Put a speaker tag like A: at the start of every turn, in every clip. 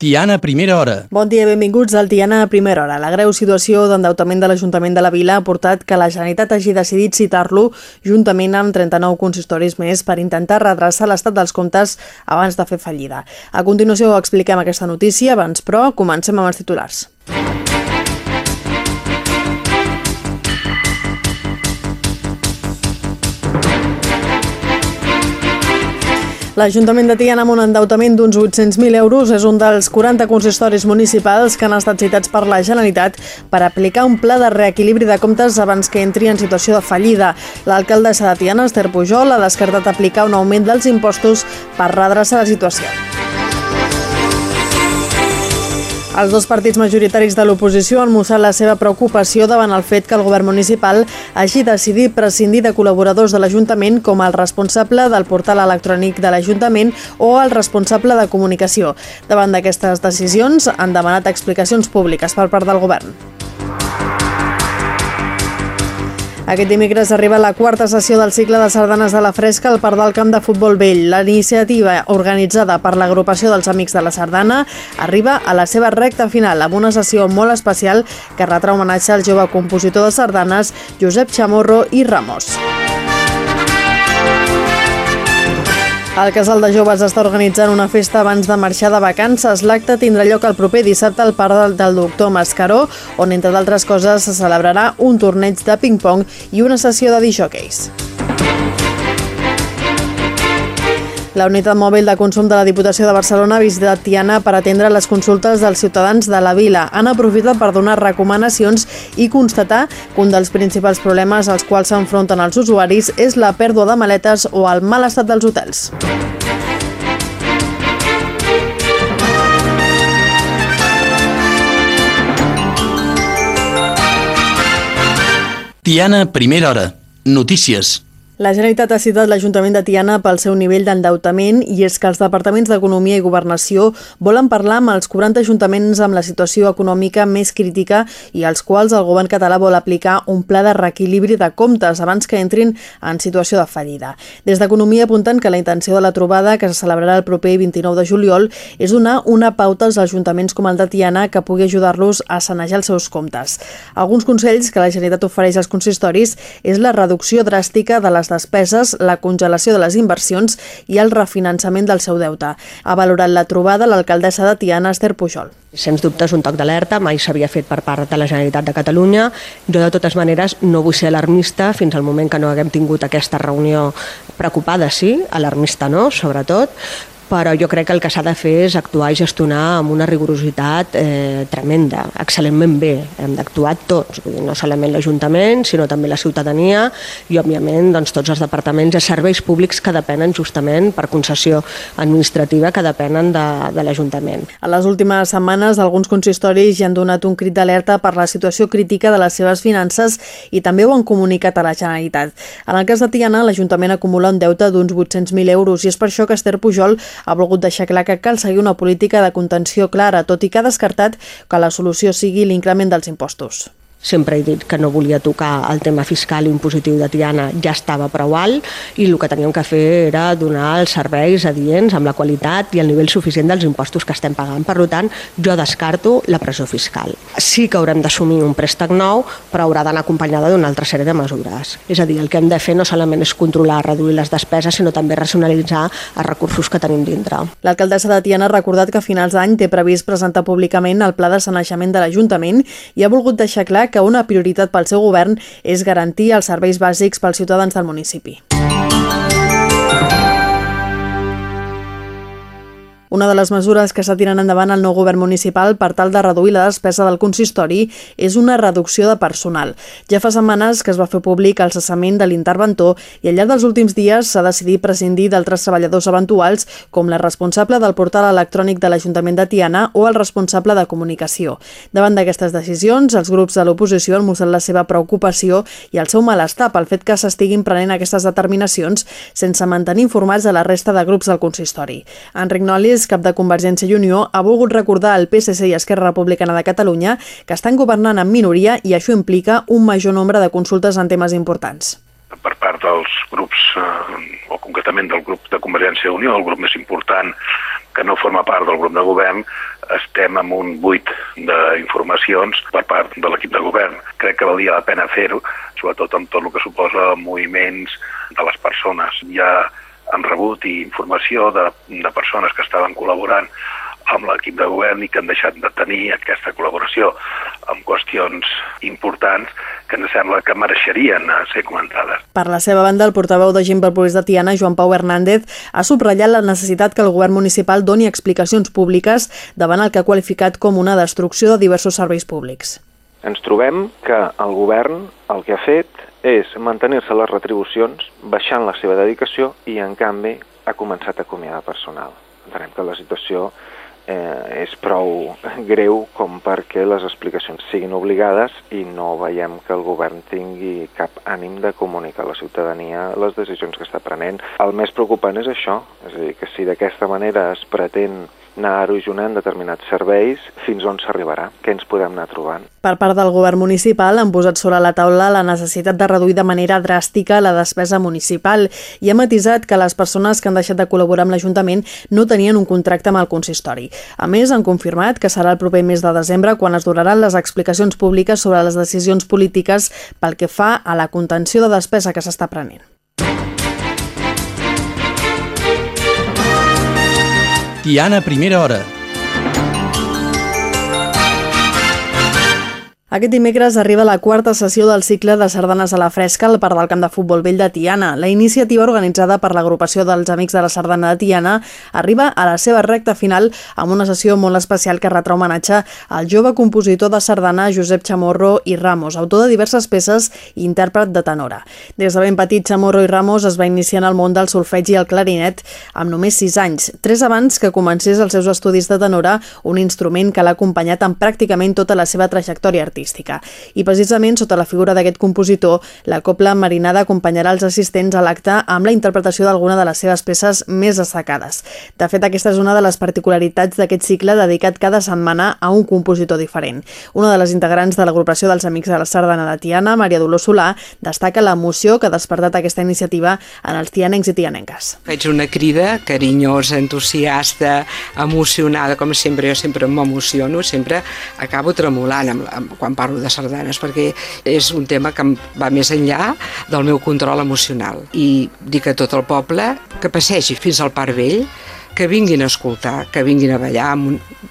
A: Tiana, primera hora.
B: Bon dia, benvinguts al Tiana primera hora. La greu situació d'endeutament de l'Ajuntament de la Vila ha portat que la Generalitat hagi decidit citar-lo juntament amb 39 consistoris més per intentar redreçar l'estat dels comptes abans de fer fallida. A continuació expliquem aquesta notícia, abans però comencem amb els titulars. L'Ajuntament de Tiana amb un endeutament d'uns 800.000 euros és un dels 40 consistoris municipals que han estat citats per la Generalitat per aplicar un pla de reequilibri de comptes abans que entri en situació de fallida. L'alcaldessa de Tiana, Esther Pujol, ha descartat aplicar un augment dels impostos per redreçar la situació. Els dos partits majoritaris de l'oposició han mostrat la seva preocupació davant el fet que el govern municipal hagi decidit prescindir de col·laboradors de l'Ajuntament com el responsable del portal electrònic de l'Ajuntament o el responsable de comunicació. Davant d'aquestes decisions han demanat explicacions públiques per part del govern. Aquest dimecres arriba la quarta sessió del cicle de sardanes de la Fresca al Parc del Camp de Futbol Vell. La iniciativa, organitzada per l'agrupació dels Amics de la Sardana, arriba a la seva recta final amb una sessió molt especial que retrà homenatge al jove compositor de sardanes Josep Chamorro i Ramos. El Casal de Joves està organitzant una festa abans de marxar de vacances. L'acte tindrà lloc el proper dissabte al Parc del Doctor Mascaró, on, entre d'altres coses, se celebrarà un torneig de ping-pong i una sessió de disjòqueis. La unitat mòbil de consum de la Diputació de Barcelona ha visitat Tiana per atendre les consultes dels ciutadans de la vila. Han aprofitat per donar recomanacions i constatar que un dels principals problemes als quals s'enfronten els usuaris és la pèrdua de maletes o el mal estat dels hotels.
A: Tiana, primera hora. Notícies.
B: La Generalitat ha citat l'Ajuntament de Tiana pel seu nivell d'endeutament i és que els departaments d'Economia i Governació volen parlar amb els 40 ajuntaments amb la situació econòmica més crítica i als quals el govern català vol aplicar un pla de reequilibri de comptes abans que entrin en situació de fallida. Des d'Economia apunten que la intenció de la trobada, que se celebrarà el proper 29 de juliol, és donar una pauta als ajuntaments com el de Tiana que pugui ajudar-los a sanejar els seus comptes. Alguns consells que la Generalitat ofereix als consistoris és la reducció dràstica de les despeses, la congelació de les inversions i el refinançament del seu deute. Ha valorat la trobada l'alcaldessa de Tiana, Esther Pujol.
C: Sens dubte és un toc d'alerta, mai s'havia fet per part de la Generalitat de Catalunya. Jo, de totes maneres, no vull ser alarmista fins al moment que no haguem tingut aquesta reunió preocupada, sí, alarmista no, sobretot, però jo crec que el que s'ha de fer és actuar i gestionar amb una rigorositat eh, tremenda, excel·lentment bé. Hem d'actuar tots, vull dir, no solament l'Ajuntament, sinó també la ciutadania i, òbviament, doncs, tots els departaments i serveis públics que depenen justament per concessió administrativa que depenen de, de l'Ajuntament.
B: A les últimes setmanes, alguns consistoris ja han donat un crit d'alerta per la situació crítica de les seves finances i també ho han comunicat a la Generalitat. En el cas de Tiana, l'Ajuntament acumula un deute d'uns 800.000 euros i és per això que Esther Pujol ha volgut deixar clar que cal seguir una política de contenció clara, tot i que ha descartat que la solució sigui l'increment dels impostos.
C: Sempre he dit que no volia tocar el tema fiscal i impositiu de Tiana, ja estava prou alt i el que teníem que fer era donar els serveis adients amb la qualitat i el nivell suficient dels impostos que estem pagant. Per tant, jo descarto la pressió fiscal. Sí que haurem d'assumir un préstec nou, però haurà d'anar acompanyada d'una altra sèrie de mesures. És a dir, el que hem de fer no solament és controlar, reduir les despeses, sinó també racionalitzar els recursos que tenim dintre.
B: L'alcaldessa de Tiana ha recordat que a finals d'any té previst presentar públicament el pla de sanejament de l'Ajuntament i ha volgut deixar clar que una prioritat pel seu govern és garantir els serveis bàsics pels ciutadans del municipi. Una de les mesures que s'ha tirat endavant el nou govern municipal per tal de reduir la despesa del consistori és una reducció de personal. Ja fa setmanes que es va fer públic el cessament de l'interventor i al llarg dels últims dies s'ha decidit prescindir d'altres treballadors eventuals com la responsable del portal electrònic de l'Ajuntament de Tiana o el responsable de comunicació. Davant d'aquestes decisions, els grups de l'oposició han mostrat la seva preocupació i el seu malestar pel fet que s'estiguin prenent aquestes determinacions sense mantenir informats a la resta de grups del consistori. Enric Nolis Aragonès, cap de Convergència i Unió, ha volgut recordar al PSC i Esquerra Republicana de Catalunya que estan governant en minoria i això implica un major nombre de consultes en temes importants
D: per part dels grups, eh, o concretament del grup de Convergència i Unió, el grup més important que no forma part del grup de govern, estem amb un buit d'informacions per part de l'equip de govern. Crec que valia la pena fer-ho, sobretot amb tot el que suposa moviments de les persones. Ja han rebut informació de, de persones que estaven col·laborant amb l'equip de govern i que han deixat de tenir aquesta col·laboració amb qüestions importants que ens sembla que mereixerien ser comentades.
B: Per la seva banda, el portaveu de Gent pel Progrés de Tiana, Joan Pau Hernández, ha subratllat la necessitat que el govern municipal doni explicacions públiques davant el que ha qualificat com una destrucció de diversos serveis públics.
E: Ens trobem que el govern el que ha fet és mantenir-se les retribucions, baixant la seva dedicació i, en canvi, ha començat a acomiadar personal. Entenem que la situació eh, és prou greu com perquè les explicacions siguin obligades i no veiem que el govern tingui cap ànim de comunicar a la ciutadania les decisions que està prenent. El més preocupant és això, és a dir, que si d'aquesta manera es pretén anar erosionant determinats serveis, fins on s'arribarà, què ens podem anar trobant.
B: Per part del govern municipal han posat sobre la taula la necessitat de reduir de manera dràstica la despesa municipal i ha matisat que les persones que han deixat de col·laborar amb l'Ajuntament no tenien un contracte amb el consistori. A més, han confirmat que serà el proper mes de desembre quan es donaran les explicacions públiques sobre les decisions polítiques pel que fa a la contenció de despesa que s'està prenent.
A: Tiana, primera hora.
B: Aquest dimecres arriba la quarta sessió del cicle de sardanes a la fresca al Parc del Camp de Futbol Vell de Tiana. La iniciativa organitzada per l'agrupació dels Amics de la Sardana de Tiana arriba a la seva recta final amb una sessió molt especial que retrà homenatge al jove compositor de sardana Josep Chamorro i Ramos, autor de diverses peces i intèrpret de tenora. Des de ben petit, Chamorro i Ramos es va iniciar en el món del solfeig i el clarinet amb només 6 anys, tres abans que comencés els seus estudis de tenora, un instrument que l'ha acompanyat en pràcticament tota la seva trajectòria artística artística. I precisament sota la figura d'aquest compositor, la Copla Marinada acompanyarà els assistents a l'acte amb la interpretació d'alguna de les seves peces més destacades. De fet, aquesta és una de les particularitats d'aquest cicle dedicat cada setmana a un compositor diferent. Una de les integrants de l'agrupació dels Amics de la Sardana de Tiana, Maria Dolor Solà, destaca l'emoció que ha despertat aquesta iniciativa en els tianencs i tianenques.
F: Faig una crida carinyosa, entusiasta, emocionada, com sempre, jo sempre m'emociono, sempre acabo tremolant amb, amb, quan parlo de sardanes, perquè és un tema que va més enllà del meu control emocional. I dic a tot el poble que passegi fins al Parc Vell, que vinguin a escoltar, que vinguin a ballar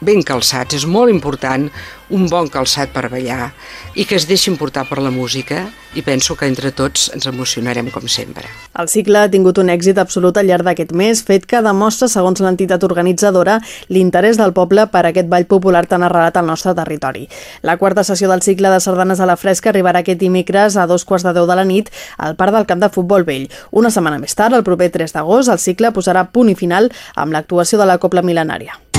F: ben calçats. És molt important un bon calçat per ballar i que es deixin portar per la música i penso que entre tots ens emocionarem com sempre.
B: El cicle ha tingut un èxit absolut al llarg d'aquest mes, fet que demostra, segons l'entitat organitzadora, l'interès del poble per aquest ball popular tan arrelat al nostre territori. La quarta sessió del cicle de sardanes a la fresca arribarà aquest dimecres a dos quarts de deu de la nit al Parc del Camp de Futbol Vell. Una setmana més tard, el proper 3 d'agost, el cicle posarà punt i final amb l'actuació de la Copla Milenària.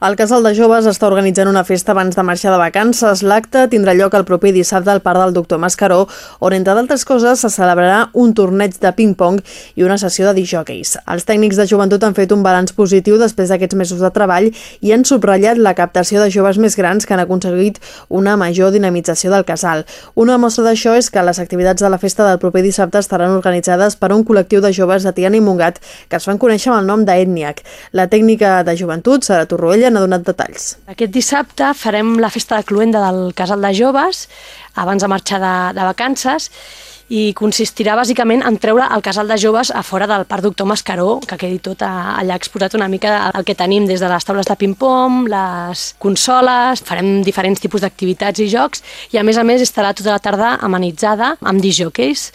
B: El Casal de Joves està organitzant una festa abans de marxar de vacances. L'acte tindrà lloc el proper dissabte al Parc del Doctor Mascaró, on, entre d'altres coses, se celebrarà un torneig de ping-pong i una sessió de disjòqueis. Els tècnics de joventut han fet un balanç positiu després d'aquests mesos de treball i han subratllat la captació de joves més grans que han aconseguit una major dinamització del casal. Una mostra d'això és que les activitats de la festa del proper dissabte estaran organitzades per un col·lectiu de joves de Tiana i Mungat que es fan conèixer amb el nom d'Etniac. La tècnica de joventut, Sara Torroella, n'ha donat detalls.
G: Aquest dissabte farem la festa de cluenda del Casal de Joves, abans de marxar de, de vacances, i consistirà bàsicament en treure el casal de joves a fora del Parc Doctor Mascaró, que quedi tot allà exposat una mica el que tenim des de les taules de ping-pong, les consoles, farem diferents tipus d'activitats i jocs, i a més a més estarà tota la tarda amenitzada amb disjockeys.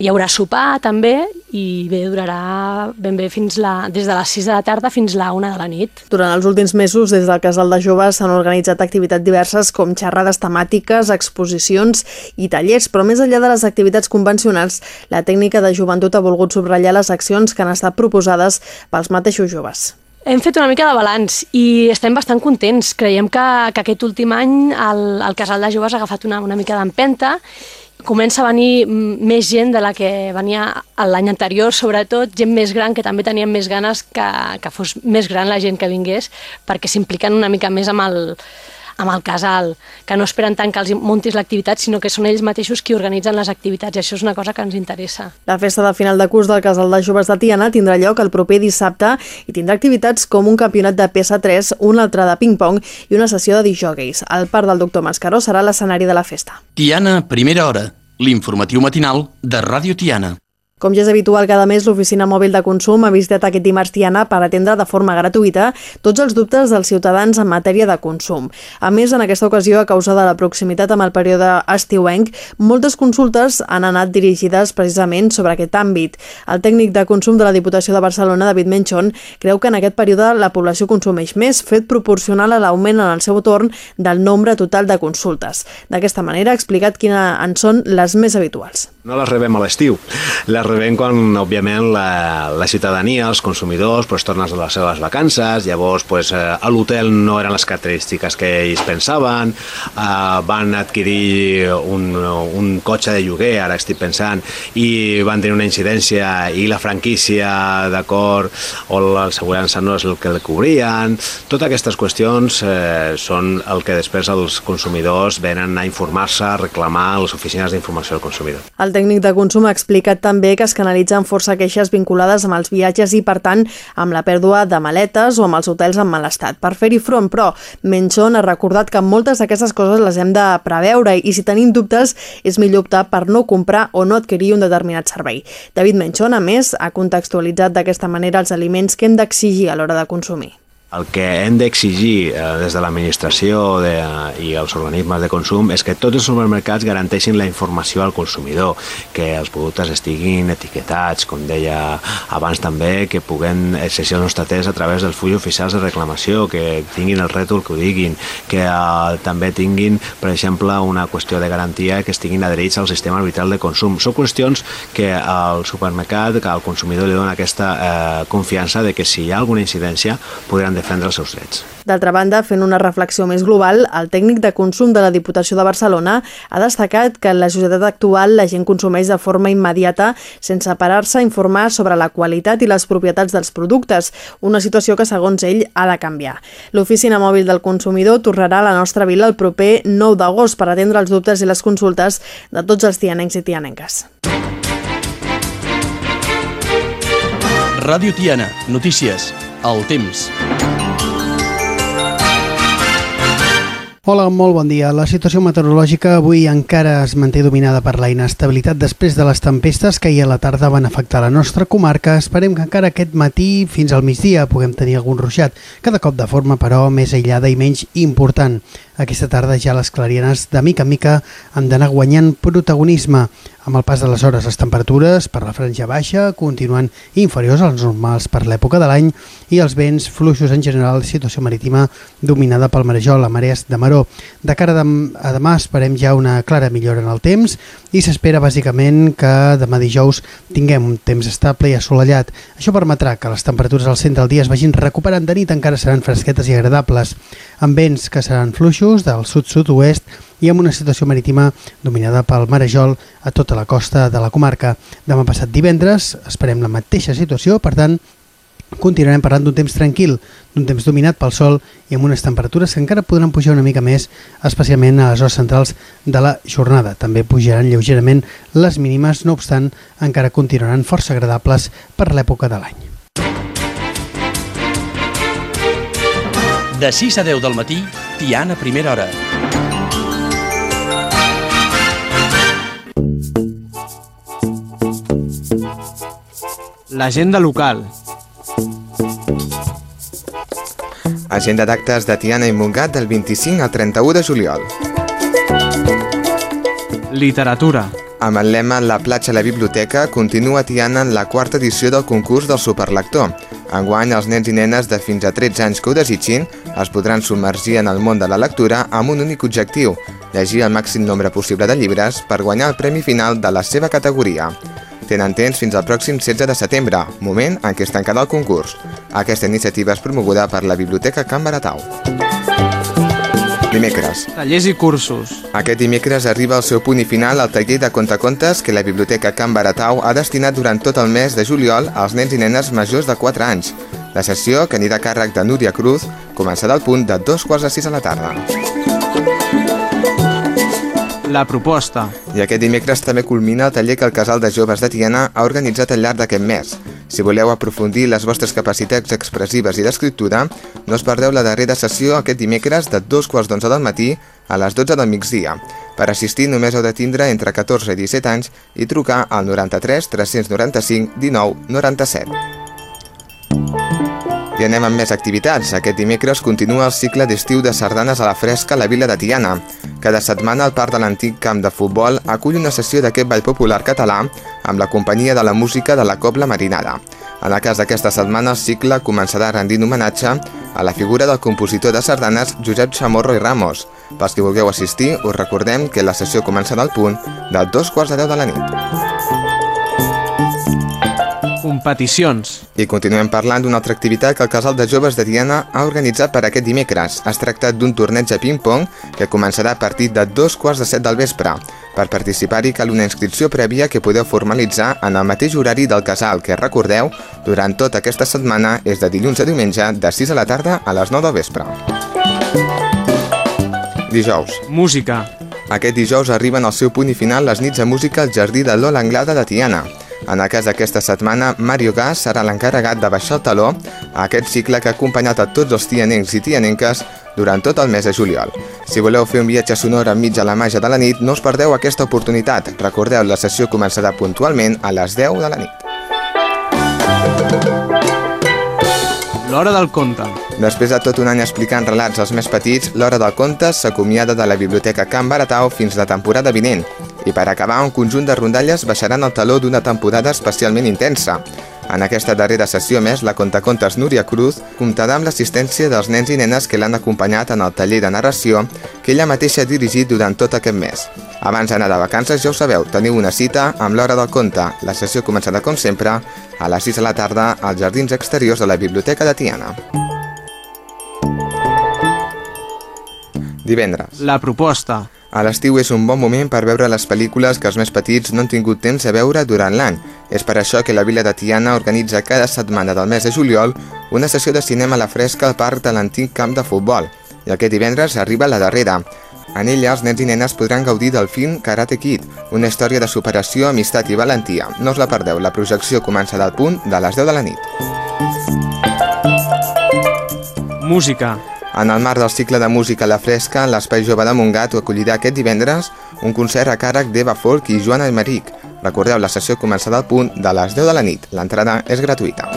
G: Hi haurà sopar també i bé, durarà ben bé fins la, des de les 6 de la tarda fins la 1 de la nit.
B: Durant els últims mesos, des del Casal de Joves s'han organitzat activitats diverses com xerrades temàtiques, exposicions i tallers, però més enllà de les activitats convencionals, la tècnica de joventut ha volgut subratllar les accions que han estat proposades pels mateixos joves.
G: Hem fet una mica de balanç i estem bastant contents. Creiem que, que aquest últim any el, el Casal de Joves ha agafat una, una mica d'empenta comença a venir més gent de la que venia l'any anterior, sobretot gent més gran que també tenien més ganes que, que fos més gran la gent que vingués perquè s'impliquen una mica més amb el, amb el casal, que no esperen tant que els muntis l'activitat, sinó que són ells mateixos qui organitzen les activitats, i això és una cosa que ens interessa.
B: La festa de final de curs del Casal de Joves de Tiana tindrà lloc el proper dissabte i tindrà activitats com un campionat de PS3, un altre de ping-pong i una sessió de disjòqueis. El parc del doctor Mascaró serà l'escenari de la festa.
A: Tiana, primera hora. L'informatiu matinal de Ràdio Tiana.
B: Com ja és habitual cada mes, l'Oficina Mòbil de Consum ha visitat aquest dimarts Tiana per atendre de forma gratuïta tots els dubtes dels ciutadans en matèria de consum. A més, en aquesta ocasió, a causa de la proximitat amb el període estiuenc, moltes consultes han anat dirigides precisament sobre aquest àmbit. El tècnic de consum de la Diputació de Barcelona, David Menchon, creu que en aquest període la població consumeix més, fet proporcional a l'augment en el seu torn del nombre total de consultes. D'aquesta manera ha explicat quines en són les més habituals.
H: No les rebem a l'estiu, les rebem quan, òbviament, la, la ciutadania, els consumidors, pues, tornen a les seves vacances, llavors pues, eh, a l'hotel no eren les característiques que ells pensaven, eh, van adquirir un, un cotxe de lloguer, ara estic pensant, i van tenir una incidència i la franquícia, d'acord, o l'assegurança no és el que le cobrien. Totes aquestes qüestions eh, són el que després els consumidors venen a informar-se, a reclamar a les oficines d'informació del consumidor.
B: El el tècnic de consum ha explicat també que es canalitzen força queixes vinculades amb els viatges i, per tant, amb la pèrdua de maletes o amb els hotels en mal estat. Per fer-hi front, però, Menchon ha recordat que moltes d'aquestes coses les hem de preveure i si tenim dubtes és millor optar per no comprar o no adquirir un determinat servei. David Menchon, a més, ha contextualitzat d'aquesta manera els aliments que hem d'exigir a l'hora de consumir.
H: El que hem d'exigir eh, des de l'administració de, i els organismes de consum és que tots els supermercats garanteixin la informació al consumidor, que els productes estiguin etiquetats, com deia abans també, que puguen exercir el nostre test a través dels fulls oficials de reclamació, que tinguin el rètol que ho diguin, que eh, també tinguin, per exemple, una qüestió de garantia que estiguin adherits al sistema arbitral de consum. Són qüestions que al supermercat, que al consumidor li dona aquesta eh, confiança de que si hi ha alguna incidència podran defendre els seus drets.
B: D'altra banda, fent una reflexió més global, el tècnic de consum de la Diputació de Barcelona ha destacat que en la societat actual la gent consumeix de forma immediata sense parar-se a informar sobre la qualitat i les propietats dels productes, una situació que, segons ell, ha de canviar. L'Oficina Mòbil del Consumidor tornarà a la nostra vila el proper 9 d'agost per atendre els dubtes i les consultes de tots els tianencs i tianenques.
A: Ràdio Tiana, notícies, el temps.
I: Hola, molt bon dia. La situació meteorològica avui encara es manté dominada per la inestabilitat després de les tempestes que ahir a la tarda van afectar la nostra comarca. Esperem que encara aquest matí fins al migdia puguem tenir algun ruixat, cada cop de forma, però, més aïllada i menys important. Aquesta tarda ja les clarianes de mica en mica han d'anar guanyant protagonisme. Amb el pas de les hores, les temperatures per la franja baixa continuen inferiors als normals per l'època de l'any i els vents fluixos en general, situació marítima dominada pel marejol, a marees de maró. De cara a demà esperem ja una clara millora en el temps i s'espera bàsicament que demà dijous tinguem un temps estable i assolellat. Això permetrà que les temperatures al centre del dia es vagin recuperant de nit, encara seran fresquetes i agradables, amb vents que seran fluixos del sud-sud-oest i amb una situació marítima dominada pel marejol a tota la costa de la comarca. Demà passat divendres esperem la mateixa situació, per tant, continuarem parlant d'un temps tranquil, d'un temps dominat pel sol i amb unes temperatures que encara podran pujar una mica més, especialment a les hores centrals de la jornada. També pujaran lleugerament les mínimes, no obstant, encara continuaran força agradables per l'època de l'any.
A: De 6 a 10 del matí, Tiana, primera hora.
J: L'agenda local.
K: Agenda d'actes de Tiana i Montgat del 25 al 31 de juliol.
J: Literatura.
K: Amb el lema La platja a la biblioteca continua Tiana en la quarta edició del concurs del superlector. Enguany, els nens i nenes de fins a 13 anys que ho desitgin es podran submergir en el món de la lectura amb un únic objectiu, llegir el màxim nombre possible de llibres per guanyar el premi final de la seva categoria. Tenen temps fins al pròxim 16 de setembre, moment en què es tancarà el concurs. Aquesta iniciativa és promoguda per la Biblioteca Can Baratau. Dimecres.
J: Tallers i cursos.
K: Aquest dimecres arriba al seu punt i final el taller de contacontes que la Biblioteca Can Baratau ha destinat durant tot el mes de juliol als nens i nenes majors de 4 anys. La sessió, que anirà a càrrec de Núria Cruz, començarà al punt de dos quarts de sis a la tarda.
J: La proposta.
K: I aquest dimecres també culmina el taller que el Casal de Joves de Tiana ha organitzat al llarg d'aquest mes. Si voleu aprofundir les vostres capacitats expressives i d'escriptura, no us perdeu la darrera sessió aquest dimecres de dos quarts d'onze del matí a les 12 del migdia. Per assistir només heu de tindre entre 14 i 17 anys i trucar al 93 395 19 97. I anem amb més activitats. Aquest dimecres continua el cicle d'estiu de sardanes a la fresca a la vila de Tiana. Cada setmana el parc de l'antic camp de futbol acull una sessió d'aquest ball popular català amb la companyia de la música de la Cobla Marinada. En el cas d'aquesta setmana, el cicle començarà rendint homenatge a la figura del compositor de sardanes Josep Chamorro i Ramos. Pels que vulgueu assistir, us recordem que la sessió començarà al punt de dos quarts de deu de la nit
J: competicions.
K: I continuem parlant d'una altra activitat que el Casal de Joves de Diana ha organitzat per aquest dimecres. Es tracta d'un torneig de ping-pong que començarà a partir de dos quarts de set del vespre. Per participar-hi cal una inscripció prèvia que podeu formalitzar en el mateix horari del casal, que recordeu, durant tota aquesta setmana és de dilluns a diumenge de 6 a la tarda a les 9 del vespre. Dijous.
J: Música.
K: Aquest dijous arriben al seu punt i final les nits de música al Jardí de l'Ola Anglada de Tiana. En el cas d'aquesta setmana, Mario Gas serà l'encarregat de baixar el taló a aquest cicle que ha acompanyat a tots els tianencs i tianenques durant tot el mes de juliol. Si voleu fer un viatge sonor enmig de la màgia de la nit, no us perdeu aquesta oportunitat. Recordeu, la sessió començarà puntualment a les 10 de la nit.
J: L'Hora del Conte.
K: Després de tot un any explicant relats als més petits, l'Hora del Conte s'acomiada de la Biblioteca Can Baratau fins la temporada vinent. I per acabar, un conjunt de rondalles baixaran el taló d'una temporada especialment intensa. En aquesta darrera sessió més, la contacontes Núria Cruz comptarà amb l'assistència dels nens i nenes que l'han acompanyat en el taller de narració que ella mateixa ha dirigit durant tot aquest mes. Abans d'anar de vacances, ja ho sabeu, teniu una cita amb l'hora del conte. La sessió començarà, com sempre, a les 6 de la tarda als jardins exteriors de la Biblioteca de Tiana. Divendres.
J: La proposta.
K: A l'estiu és un bon moment per veure les pel·lícules que els més petits no han tingut temps de veure durant l'any. És per això que la Vila de Tiana organitza cada setmana del mes de juliol una sessió de cinema a la fresca al parc de l'antic camp de futbol. I aquest divendres arriba la darrera. En ella, els nens i nenes podran gaudir del film Karate Kid, una història de superació, amistat i valentia. No us la perdeu, la projecció començarà al punt de les 10 de la nit.
J: Música.
K: En el marc del cicle de música la fresca, l'Espai Jove de Montgat acollirà aquest divendres un concert a càrrec d'Eva Folk i Joana Emeric. Recordeu, la sessió començarà al punt de les 10 de la nit. L'entrada és gratuïta.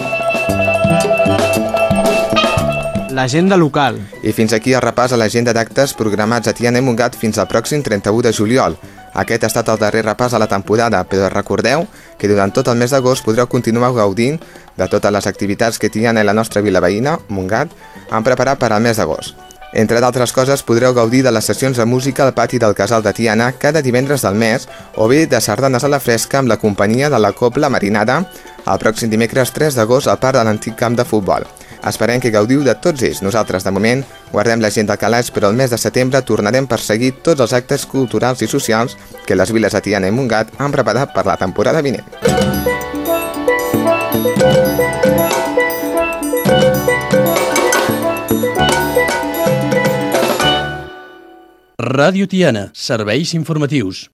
J: L'agenda local.
K: I fins aquí el repàs a l'agenda d'actes programats a Tiana i Montgat fins al pròxim 31 de juliol. Aquest ha estat el darrer repàs a la temporada, però recordeu que durant tot el mes d'agost podreu continuar gaudint de totes les activitats que Tiana i la nostra vila veïna, Montgat, han preparat per al mes d'agost. Entre d'altres coses, podreu gaudir de les sessions de música al pati del Casal de Tiana cada divendres del mes o bé de sardanes a la fresca amb la companyia de la Copla Marinada el pròxim dimecres 3 d'agost al parc de l'antic camp de futbol. Esperem que gaudiu de tots ells. Nosaltres, de moment, guardem la gent del calaix, però el mes de setembre tornarem per seguir tots els actes culturals i socials que les viles de Tiana i Montgat han preparat per la temporada vinent.
A: Ràdio Tiana, serveis informatius.